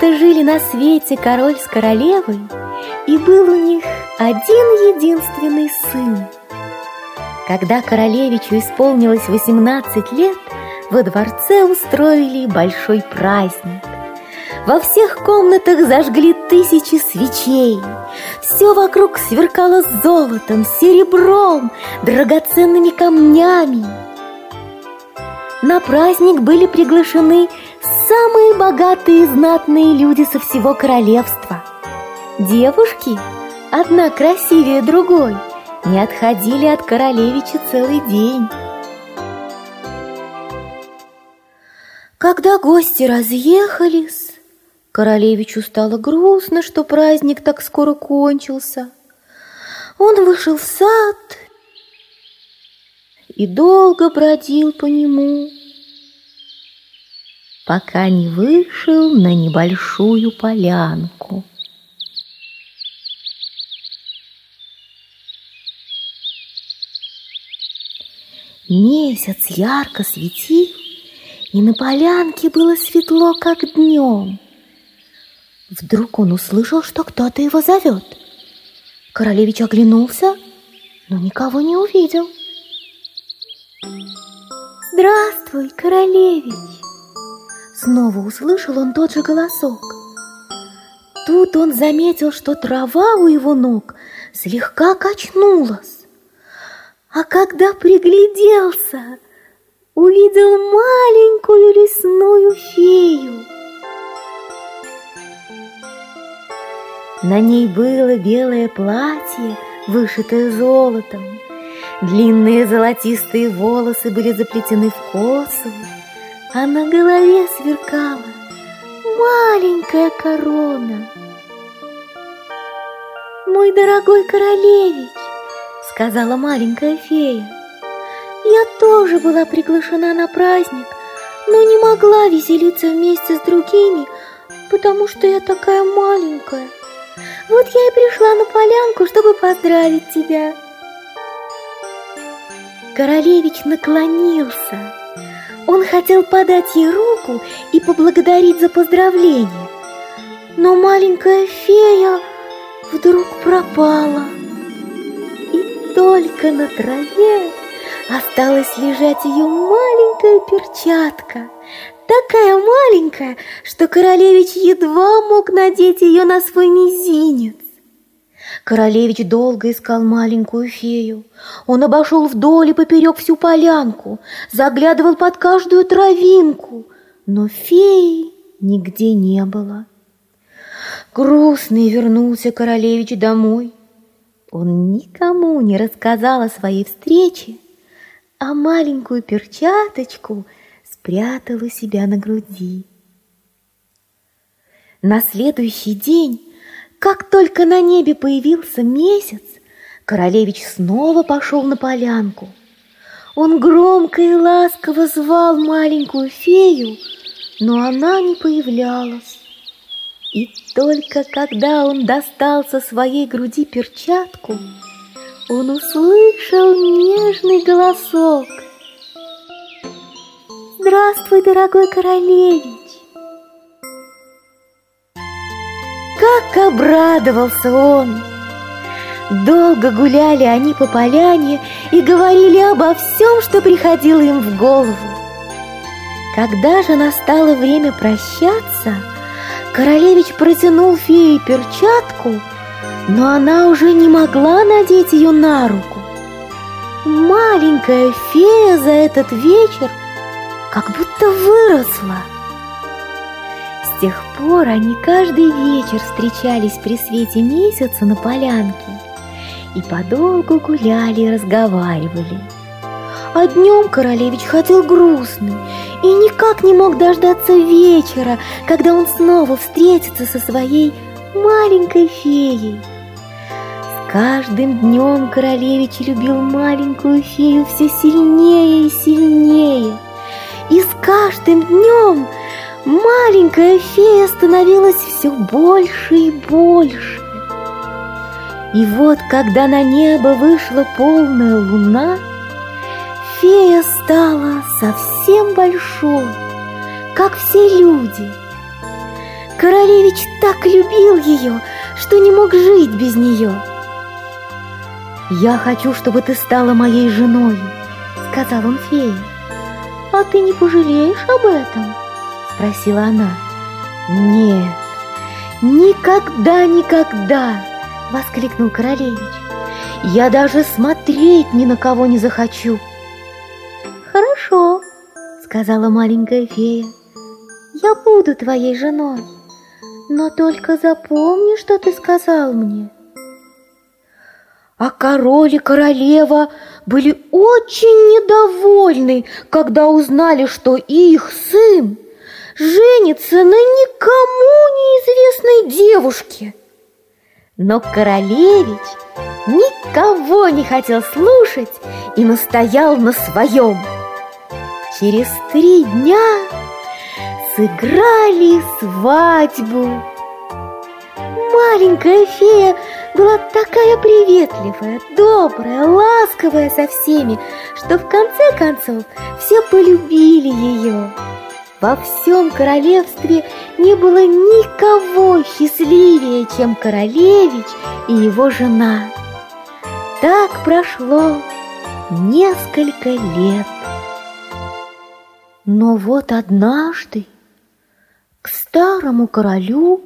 Когда-то жили на свете король с королевой, и был у них один единственный сын. Когда королевичу исполнилось 18 лет, во дворце устроили большой праздник. Во всех комнатах зажгли тысячи свечей. Все вокруг сверкало золотом, серебром, драгоценными камнями. На праздник были приглашены самые богатые и знатные люди со всего королевства. Девушки, одна красивее другой, не отходили от королевича целый день. Когда гости разъехались, королевичу стало грустно, что праздник так скоро кончился. Он вышел в сад и долго бродил по нему, пока не вышел на небольшую полянку. Месяц ярко светил, и на полянке было светло, как днем. Вдруг он услышал, что кто-то его зовет. Королевич оглянулся, но никого не увидел. «Здравствуй, королевич!» Снова услышал он тот же голосок. Тут он заметил, что трава у его ног слегка качнулась. А когда пригляделся, увидел маленькую лесную фею. На ней было белое платье, вышитое золотом. Длинные золотистые волосы были заплетены в косу, а на голове сверкала маленькая корона. «Мой дорогой королевич!» — сказала маленькая фея. «Я тоже была приглашена на праздник, но не могла веселиться вместе с другими, потому что я такая маленькая. Вот я и пришла на полянку, чтобы поздравить тебя. Королевич наклонился. Он хотел подать ей руку и поблагодарить за поздравление. Но маленькая фея вдруг пропала. И только на траве осталась лежать ее маленькая перчатка, такая маленькая, что королевич едва мог надеть ее на свой мизинец. Королевич долго искал маленькую фею. Он обошел вдоль и поперек всю полянку, заглядывал под каждую травинку, но феи нигде не было. Грустный вернулся королевич домой. Он никому не рассказал о своей встрече, а маленькую перчаточку – спрятал у себя на груди. На следующий день, как только на небе появился месяц, королевич снова пошел на полянку. Он громко и ласково звал маленькую фею, но она не появлялась. И только когда он достал со своей груди перчатку, он услышал нежный голосок – Здравствуй, дорогой королевич! Как обрадовался он! Долго гуляли они по поляне и говорили обо всем, что приходило им в голову. Когда же настало время прощаться, королевич протянул фее перчатку, но она уже не могла надеть ее на руку. Маленькая фея за этот вечер – как будто выросла. С тех пор они каждый вечер встречались при свете месяца на полянке и подолгу гуляли и разговаривали. А днем королевич ходил грустный и никак не мог дождаться вечера, когда он снова встретится со своей маленькой феей. С каждым днем королевич любил маленькую фею все сильнее и сильнее – и с каждым днем маленькая фея становилась все больше и больше. И вот, когда на небо вышла полная луна, фея стала совсем большой, как все люди. Королевич так любил ее, что не мог жить без нее. «Я хочу, чтобы ты стала моей женой», — сказал он фее. «А ты не пожалеешь об этом?» — спросила она. «Нет, никогда, никогда!» — воскликнул королевич. «Я даже смотреть ни на кого не захочу!» «Хорошо», — сказала маленькая фея. «Я буду твоей женой, но только запомни, что ты сказал мне». А король и королева были очень недовольны, когда узнали, что их сын женится на никому неизвестной девушке. Но королевич никого не хотел слушать и настоял на своем. Через три дня сыграли свадьбу. Маленькая фея была такая приветливая, добрая, ласковая со всеми, что в конце концов все полюбили ее. Во всем королевстве не было никого счастливее, чем королевич и его жена. Так прошло несколько лет. Но вот однажды к старому королю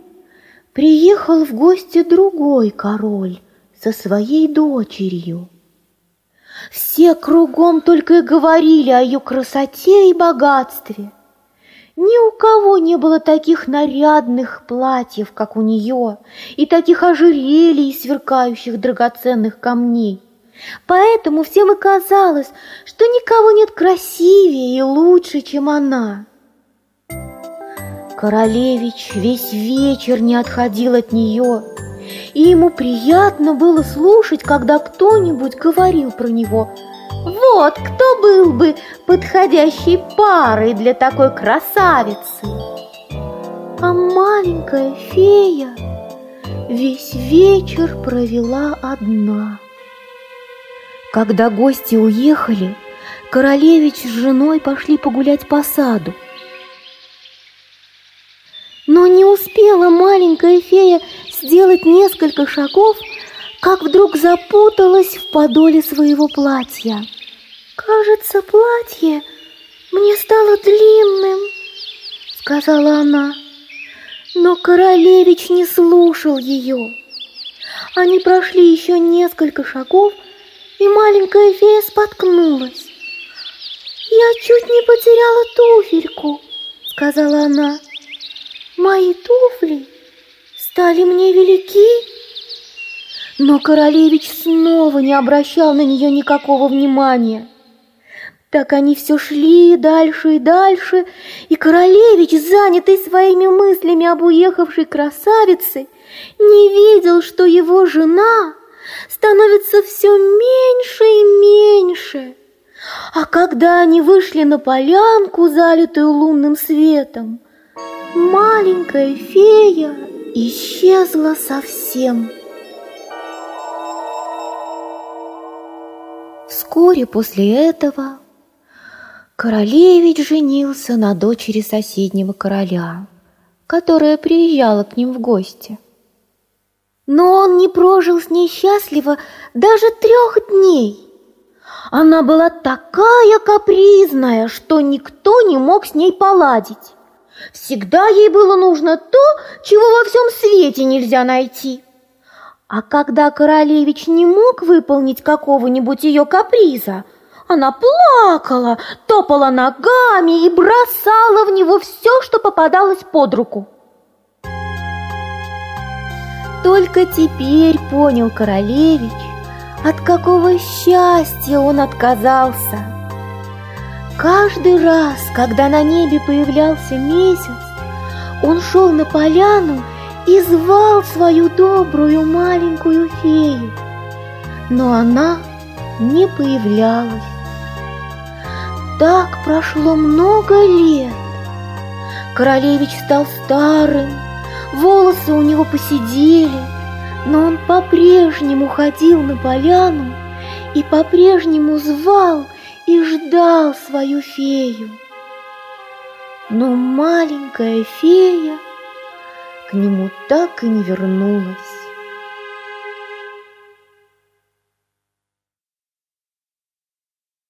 приехал в гости другой король со своей дочерью. Все кругом только и говорили о ее красоте и богатстве – ни у кого не было таких нарядных платьев, как у нее, и таких ожерелий, сверкающих драгоценных камней. Поэтому всем и казалось, что никого нет красивее и лучше, чем она. Королевич весь вечер не отходил от нее, и ему приятно было слушать, когда кто-нибудь говорил про него – вот кто был бы подходящей парой для такой красавицы. А маленькая фея весь вечер провела одна. Когда гости уехали, королевич с женой пошли погулять по саду. Но не успела маленькая фея сделать несколько шагов, как вдруг запуталась в подоле своего платья. «Кажется, платье мне стало длинным», — сказала она. Но королевич не слушал ее. Они прошли еще несколько шагов, и маленькая фея споткнулась. «Я чуть не потеряла туфельку», — сказала она. «Мои туфли стали мне велики, но королевич снова не обращал на нее никакого внимания. Так они все шли дальше и дальше, и королевич, занятый своими мыслями об уехавшей красавице, не видел, что его жена становится все меньше и меньше. А когда они вышли на полянку, залитую лунным светом, маленькая фея исчезла совсем. Вскоре после этого королевич женился на дочери соседнего короля, которая приезжала к ним в гости. Но он не прожил с ней счастливо даже трех дней. Она была такая капризная, что никто не мог с ней поладить. Всегда ей было нужно то, чего во всем свете нельзя найти – а когда королевич не мог выполнить какого-нибудь ее каприза, она плакала, топала ногами и бросала в него все, что попадалось под руку. Только теперь понял королевич, от какого счастья он отказался. Каждый раз, когда на небе появлялся месяц, он шел на поляну и звал свою добрую маленькую фею, но она не появлялась. Так прошло много лет. Королевич стал старым, волосы у него посидели, но он по-прежнему ходил на поляну и по-прежнему звал и ждал свою фею. Но маленькая фея к нему так и не вернулась.